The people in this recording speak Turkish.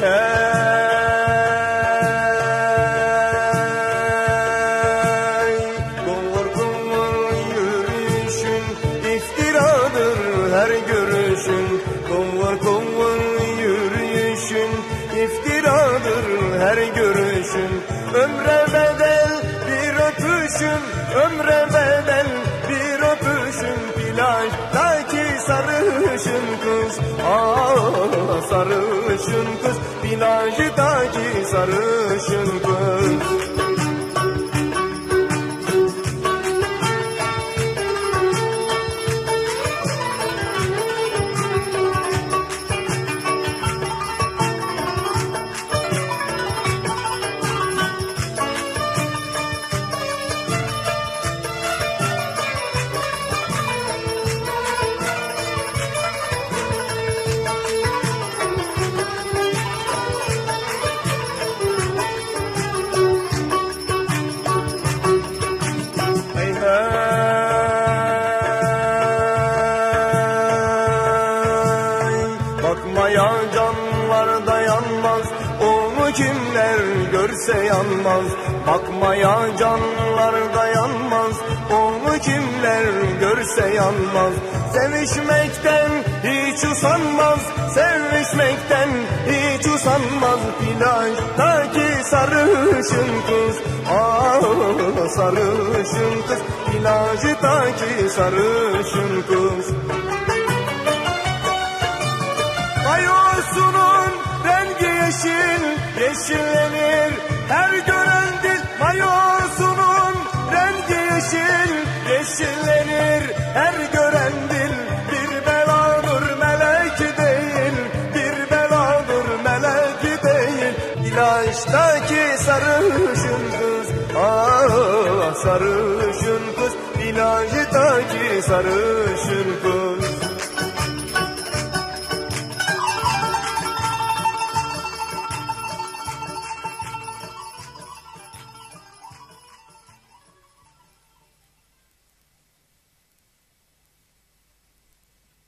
hey Kumur kumur yürüyüşün iftiradır her görüşün. Kumur kumur yürüyüşün iftiradır her görüşün. Ömre bedel bir öpüşün ömre bedel bir öpüşün. Plajdaki sarışın kız Aa, sarışın kız. Plajdaki sarışın kız Bakmaya canlar dayanmaz. Onu kimler görse yanmaz. Bakmaya canlar dayanmaz. Onu kimler görse yanmaz. Sevişmekten hiç usanmaz. Sevişmekten hiç usanmaz. Plajdaki sarışın kız. Ah sarışın kız. Plajdaki sarışın kız Mayosunun rengi yeşil Yeşillenir. Her gören dil Mayosunun rengi yeşil Yeşillenir. Her gören dil Bir beladır melek değil. Bir beladır melek değil. İlaçtaki sarışın kız Ah sarışın kız. İlaçtaki sarışın kız